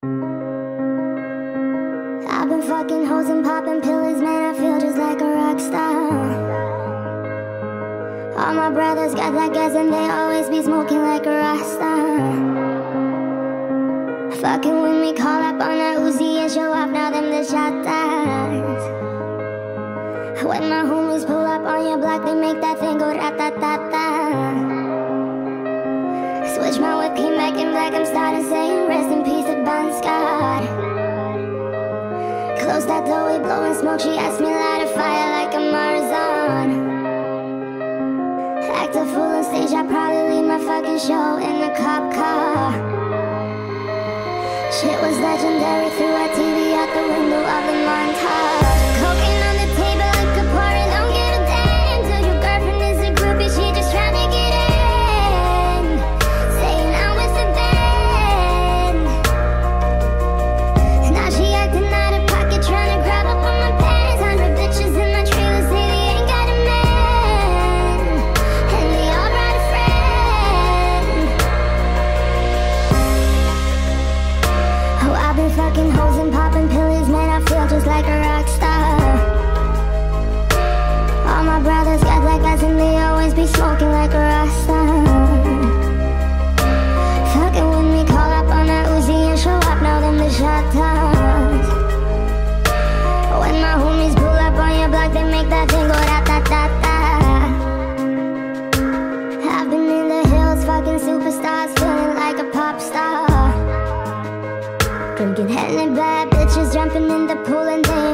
I've been fucking hoes and popping pills, man. I feel just like a rock star. All my brothers got that gas and they always be smoking like a rasta. Fucking when we call up on a Uzi and show off, now them the shot eyes. When my homies pull up on your block, they make that thing go rat-ta-ta-ta. Switch my whip, came back in black, I'm starting saying rest in peace Close that door, we blowing smoke, she asked me light a fire like a Marzon. Act a fool on stage, I probably leave my fucking show in a cop car. Shit was legendary, threw our TV out the window of the montage. Be smoking like a rasta. Fucking when we call up on a Uzi and show up, now them the shot. When my homies pull up on your block, they make that thing go da da da da. I've been in the hills, fucking superstars, feeling like a pop star. Drinking Henny, bad bitches jumping in the pool and they